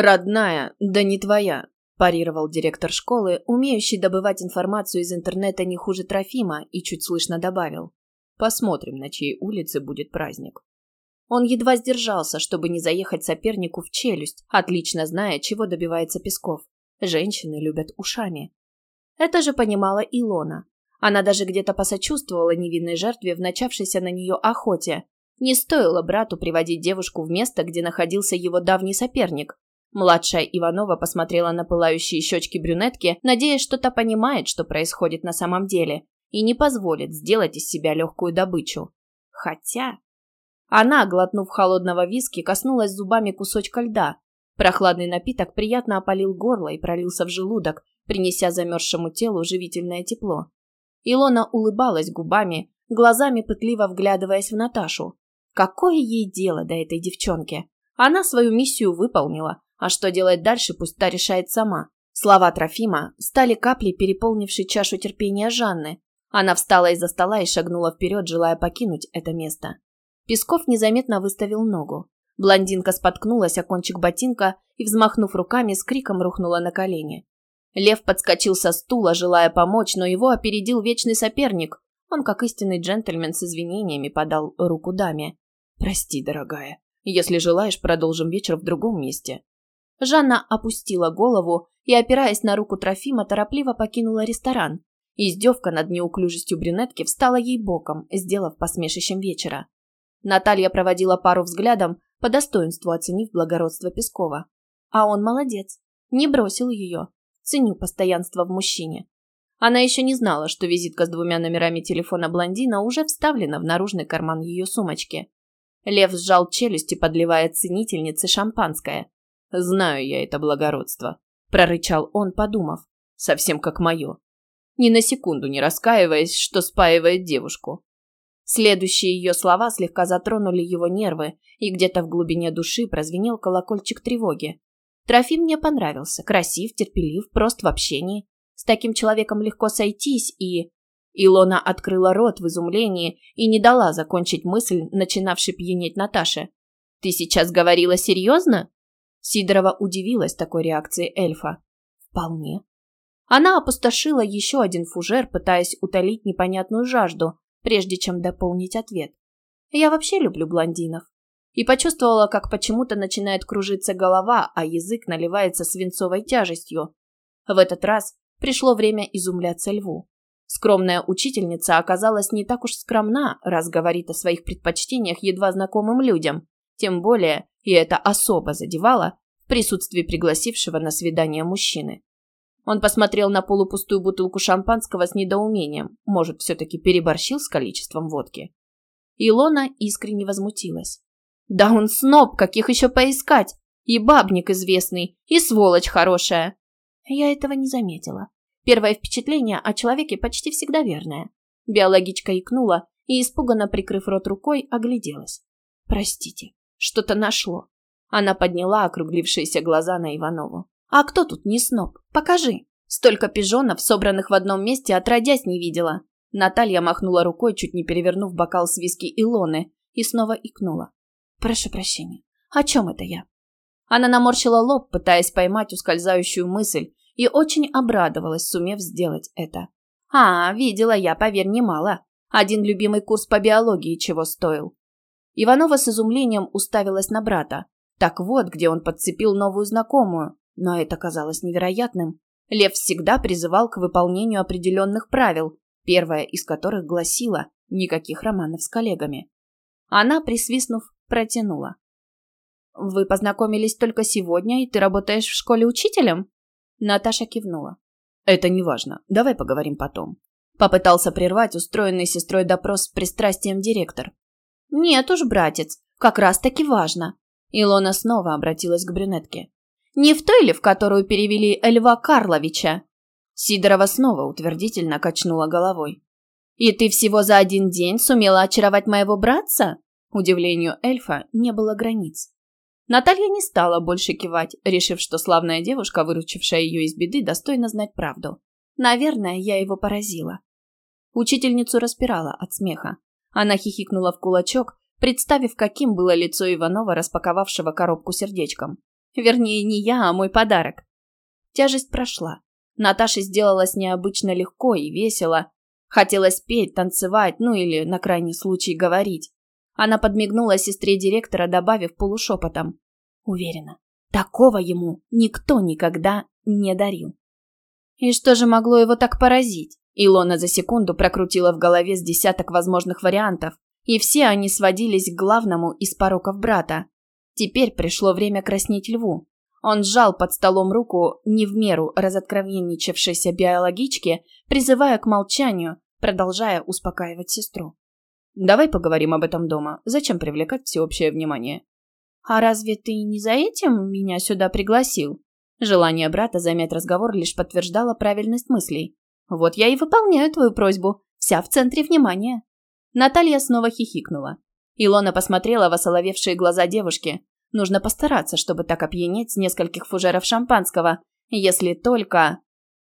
«Родная, да не твоя», – парировал директор школы, умеющий добывать информацию из интернета не хуже Трофима, и чуть слышно добавил. «Посмотрим, на чьей улице будет праздник». Он едва сдержался, чтобы не заехать сопернику в челюсть, отлично зная, чего добивается Песков. Женщины любят ушами. Это же понимала Илона. Она даже где-то посочувствовала невинной жертве в начавшейся на нее охоте. Не стоило брату приводить девушку в место, где находился его давний соперник. Младшая Иванова посмотрела на пылающие щечки брюнетки, надеясь, что та понимает, что происходит на самом деле, и не позволит сделать из себя легкую добычу. Хотя... Она, глотнув холодного виски, коснулась зубами кусочка льда. Прохладный напиток приятно опалил горло и пролился в желудок, принеся замерзшему телу живительное тепло. Илона улыбалась губами, глазами пытливо вглядываясь в Наташу. Какое ей дело до этой девчонки? Она свою миссию выполнила, а что делать дальше, пусть та решает сама. Слова Трофима стали каплей, переполнившей чашу терпения Жанны. Она встала из-за стола и шагнула вперед, желая покинуть это место. Песков незаметно выставил ногу. Блондинка споткнулась о кончик ботинка и, взмахнув руками, с криком рухнула на колени. Лев подскочил со стула, желая помочь, но его опередил вечный соперник. Он, как истинный джентльмен, с извинениями подал руку даме. «Прости, дорогая. Если желаешь, продолжим вечер в другом месте». Жанна опустила голову и, опираясь на руку Трофима, торопливо покинула ресторан. Издевка над неуклюжестью брюнетки встала ей боком, сделав посмешищем вечера. Наталья проводила пару взглядом, по достоинству оценив благородство Пескова. А он молодец. Не бросил ее. Ценю постоянство в мужчине. Она еще не знала, что визитка с двумя номерами телефона блондина уже вставлена в наружный карман ее сумочки. Лев сжал челюсти, подливая ценительнице шампанское. «Знаю я это благородство», – прорычал он, подумав. «Совсем как мое. Ни на секунду не раскаиваясь, что спаивает девушку. Следующие ее слова слегка затронули его нервы, и где-то в глубине души прозвенел колокольчик тревоги. Трофим мне понравился, красив, терпелив, прост в общении. С таким человеком легко сойтись и... Илона открыла рот в изумлении и не дала закончить мысль, начинавшей пьянеть Наташе. «Ты сейчас говорила серьезно?» Сидорова удивилась такой реакции эльфа. «Вполне». Она опустошила еще один фужер, пытаясь утолить непонятную жажду, прежде чем дополнить ответ. Я вообще люблю блондинов. И почувствовала, как почему-то начинает кружиться голова, а язык наливается свинцовой тяжестью. В этот раз пришло время изумляться льву. Скромная учительница оказалась не так уж скромна, раз говорит о своих предпочтениях едва знакомым людям. Тем более, и это особо задевало, в присутствии пригласившего на свидание мужчины. Он посмотрел на полупустую бутылку шампанского с недоумением. Может, все-таки переборщил с количеством водки? Илона искренне возмутилась. «Да он сноб, каких еще поискать? И бабник известный, и сволочь хорошая!» Я этого не заметила. Первое впечатление о человеке почти всегда верное. Биологичка икнула и, испуганно прикрыв рот рукой, огляделась. «Простите, что-то нашло». Она подняла округлившиеся глаза на Иванову. «А кто тут не сноб? Покажи!» Столько пижонов, собранных в одном месте, отродясь не видела. Наталья махнула рукой, чуть не перевернув бокал с виски Илоны, и снова икнула. «Прошу прощения. О чем это я?» Она наморщила лоб, пытаясь поймать ускользающую мысль, и очень обрадовалась, сумев сделать это. «А, видела я, поверь, немало. Один любимый курс по биологии чего стоил». Иванова с изумлением уставилась на брата. Так вот, где он подцепил новую знакомую. Но это казалось невероятным. Лев всегда призывал к выполнению определенных правил, первое из которых гласило «никаких романов с коллегами». Она, присвистнув, протянула. «Вы познакомились только сегодня, и ты работаешь в школе учителем?» Наташа кивнула. «Это не важно. Давай поговорим потом». Попытался прервать устроенный сестрой допрос с пристрастием директор. «Нет уж, братец, как раз-таки важно». Илона снова обратилась к брюнетке. Не в той ли, в которую перевели Льва Карловича?» Сидорова снова утвердительно качнула головой. «И ты всего за один день сумела очаровать моего братца?» Удивлению эльфа не было границ. Наталья не стала больше кивать, решив, что славная девушка, выручившая ее из беды, достойна знать правду. Наверное, я его поразила. Учительницу распирала от смеха. Она хихикнула в кулачок, представив, каким было лицо Иванова, распаковавшего коробку сердечком. Вернее, не я, а мой подарок. Тяжесть прошла. Наташе сделалось необычно легко и весело. Хотелось петь, танцевать, ну или, на крайний случай, говорить. Она подмигнула сестре директора, добавив полушепотом. Уверена, такого ему никто никогда не дарил. И что же могло его так поразить? Илона за секунду прокрутила в голове с десяток возможных вариантов, и все они сводились к главному из пороков брата. Теперь пришло время краснеть льву. Он сжал под столом руку не в меру разоткровенничавшейся биологички, призывая к молчанию, продолжая успокаивать сестру. «Давай поговорим об этом дома. Зачем привлекать всеобщее внимание?» «А разве ты не за этим меня сюда пригласил?» Желание брата замять разговор лишь подтверждало правильность мыслей. «Вот я и выполняю твою просьбу. Вся в центре внимания». Наталья снова хихикнула. Илона посмотрела в осоловевшие глаза девушки. Нужно постараться, чтобы так опьянеть с нескольких фужеров шампанского, если только...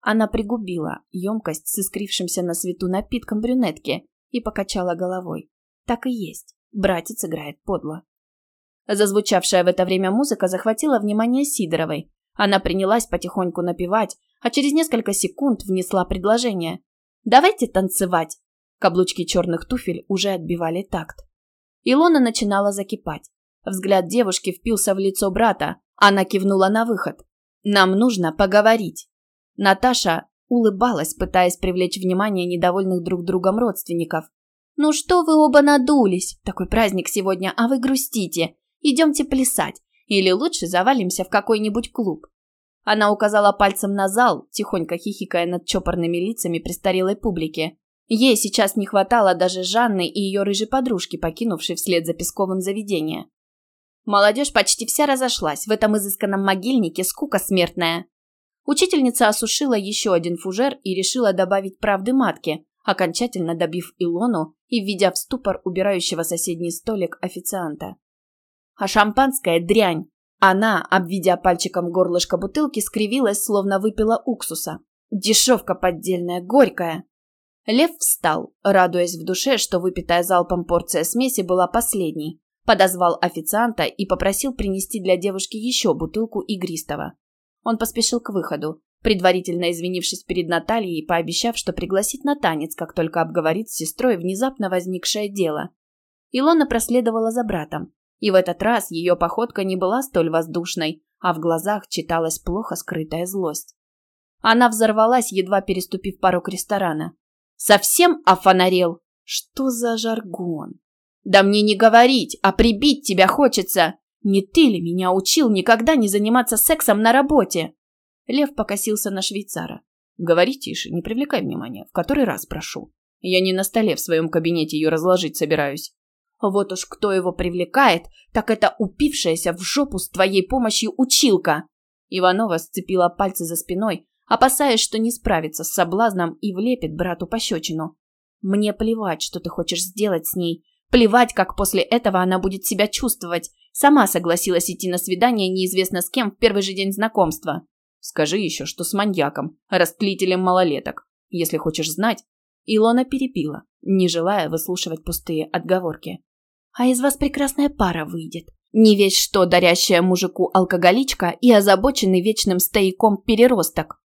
Она пригубила емкость с искрившимся на свету напитком брюнетки и покачала головой. Так и есть. Братец играет подло. Зазвучавшая в это время музыка захватила внимание Сидоровой. Она принялась потихоньку напевать, а через несколько секунд внесла предложение. «Давайте танцевать!» Каблучки черных туфель уже отбивали такт. Илона начинала закипать. Взгляд девушки впился в лицо брата. Она кивнула на выход. «Нам нужно поговорить». Наташа улыбалась, пытаясь привлечь внимание недовольных друг другом родственников. «Ну что вы оба надулись? Такой праздник сегодня, а вы грустите. Идемте плясать. Или лучше завалимся в какой-нибудь клуб». Она указала пальцем на зал, тихонько хихикая над чопорными лицами престарелой публики. Ей сейчас не хватало даже Жанны и ее рыжей подружки, покинувшей вслед за Песковым заведение. Молодежь почти вся разошлась. В этом изысканном могильнике скука смертная. Учительница осушила еще один фужер и решила добавить правды матки, окончательно добив Илону и введя в ступор убирающего соседний столик официанта. А шампанское – дрянь. Она, обведя пальчиком горлышко бутылки, скривилась, словно выпила уксуса. Дешевка поддельная, горькая. Лев встал, радуясь в душе, что выпитая залпом порция смеси была последней, подозвал официанта и попросил принести для девушки еще бутылку игристого. Он поспешил к выходу, предварительно извинившись перед Натальей и пообещав, что пригласит на танец, как только обговорит с сестрой внезапно возникшее дело. Илона проследовала за братом, и в этот раз ее походка не была столь воздушной, а в глазах читалась плохо скрытая злость. Она взорвалась, едва переступив порог ресторана. «Совсем офонарел? Что за жаргон?» Да мне не говорить, а прибить тебя хочется. Не ты ли меня учил никогда не заниматься сексом на работе? Лев покосился на швейцара. Говори тише, не привлекай внимания. В который раз прошу. Я не на столе в своем кабинете ее разложить собираюсь. Вот уж кто его привлекает, так это упившаяся в жопу с твоей помощью училка. Иванова сцепила пальцы за спиной, опасаясь, что не справится с соблазном и влепит брату пощечину. Мне плевать, что ты хочешь сделать с ней. Плевать, как после этого она будет себя чувствовать. Сама согласилась идти на свидание неизвестно с кем в первый же день знакомства. Скажи еще, что с маньяком, растлителем малолеток. Если хочешь знать. Илона перепила, не желая выслушивать пустые отговорки. А из вас прекрасная пара выйдет. Не весь что дарящая мужику алкоголичка и озабоченный вечным стояком переросток.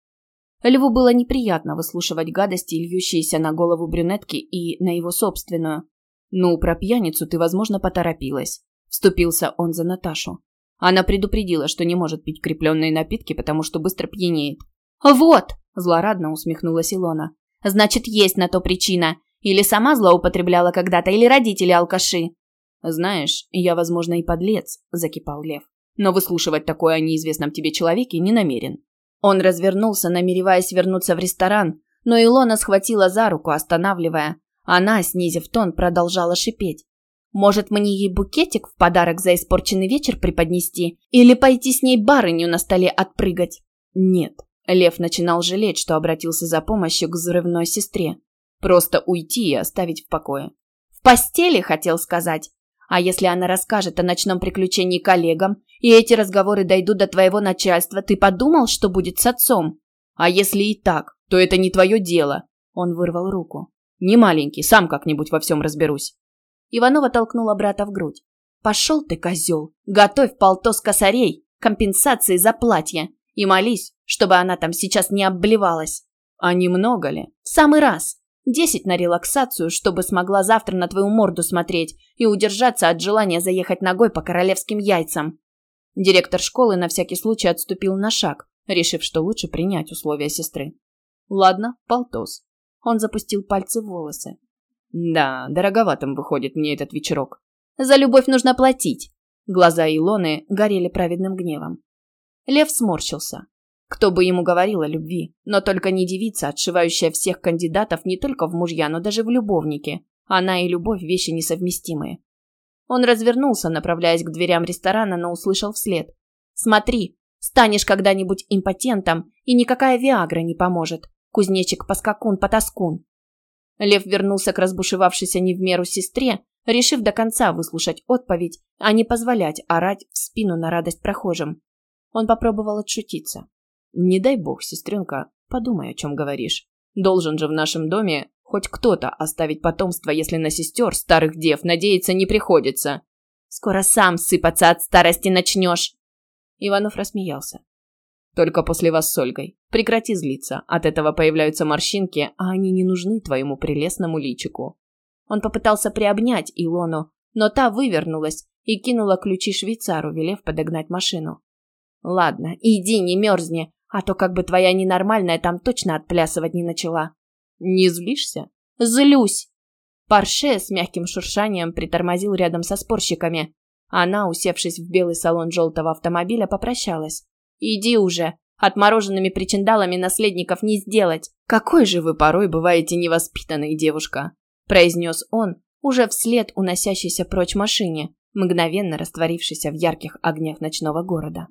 Льву было неприятно выслушивать гадости, льющиеся на голову брюнетки и на его собственную. «Ну, про пьяницу ты, возможно, поторопилась», – вступился он за Наташу. Она предупредила, что не может пить крепленные напитки, потому что быстро пьянеет. «Вот!» – злорадно усмехнулась Илона. «Значит, есть на то причина. Или сама злоупотребляла когда-то, или родители алкаши». «Знаешь, я, возможно, и подлец», – закипал Лев. «Но выслушивать такое о неизвестном тебе человеке не намерен». Он развернулся, намереваясь вернуться в ресторан, но Илона схватила за руку, останавливая. Она, снизив тон, продолжала шипеть. Может, мне ей букетик в подарок за испорченный вечер преподнести? Или пойти с ней барыню на столе отпрыгать? Нет. Лев начинал жалеть, что обратился за помощью к взрывной сестре. Просто уйти и оставить в покое. В постели, хотел сказать. А если она расскажет о ночном приключении коллегам, и эти разговоры дойдут до твоего начальства, ты подумал, что будет с отцом? А если и так, то это не твое дело. Он вырвал руку. Не маленький, сам как-нибудь во всем разберусь. Иванова толкнула брата в грудь. «Пошел ты, козел! Готовь полтос косарей! компенсации за платье. И молись, чтобы она там сейчас не обблевалась. А немного ли? В самый раз. Десять на релаксацию, чтобы смогла завтра на твою морду смотреть и удержаться от желания заехать ногой по королевским яйцам. Директор школы на всякий случай отступил на шаг, решив, что лучше принять условия сестры. Ладно, полтос. Он запустил пальцы в волосы. Да, дороговатым выходит мне этот вечерок. За любовь нужно платить. Глаза Илоны горели праведным гневом. Лев сморщился. Кто бы ему говорил о любви, но только не девица, отшивающая всех кандидатов не только в мужья, но даже в любовники. Она и любовь – вещи несовместимые. Он развернулся, направляясь к дверям ресторана, но услышал вслед. «Смотри, станешь когда-нибудь импотентом, и никакая Виагра не поможет. Кузнечик-поскакун-потаскун». Лев вернулся к разбушевавшейся не в меру сестре, решив до конца выслушать отповедь, а не позволять орать в спину на радость прохожим. Он попробовал отшутиться. Не дай бог, сестренка, подумай, о чем говоришь. Должен же в нашем доме хоть кто-то оставить потомство, если на сестер, старых дев, надеяться не приходится. Скоро сам сыпаться от старости начнешь. Иванов рассмеялся. Только после вас с Ольгой. Прекрати злиться. От этого появляются морщинки, а они не нужны твоему прелестному личику. Он попытался приобнять Илону, но та вывернулась и кинула ключи швейцару, велев подогнать машину. «Ладно, иди, не мерзни, а то как бы твоя ненормальная там точно отплясывать не начала. Не злишься? Злюсь. Парше с мягким шуршанием притормозил рядом со спорщиками. Она, усевшись в белый салон желтого автомобиля, попрощалась. «Иди уже. Отмороженными причиндалами наследников не сделать. Какой же вы порой бываете невоспитанной, девушка!» произнес он, уже вслед уносящейся прочь машине, мгновенно растворившейся в ярких огнях ночного города.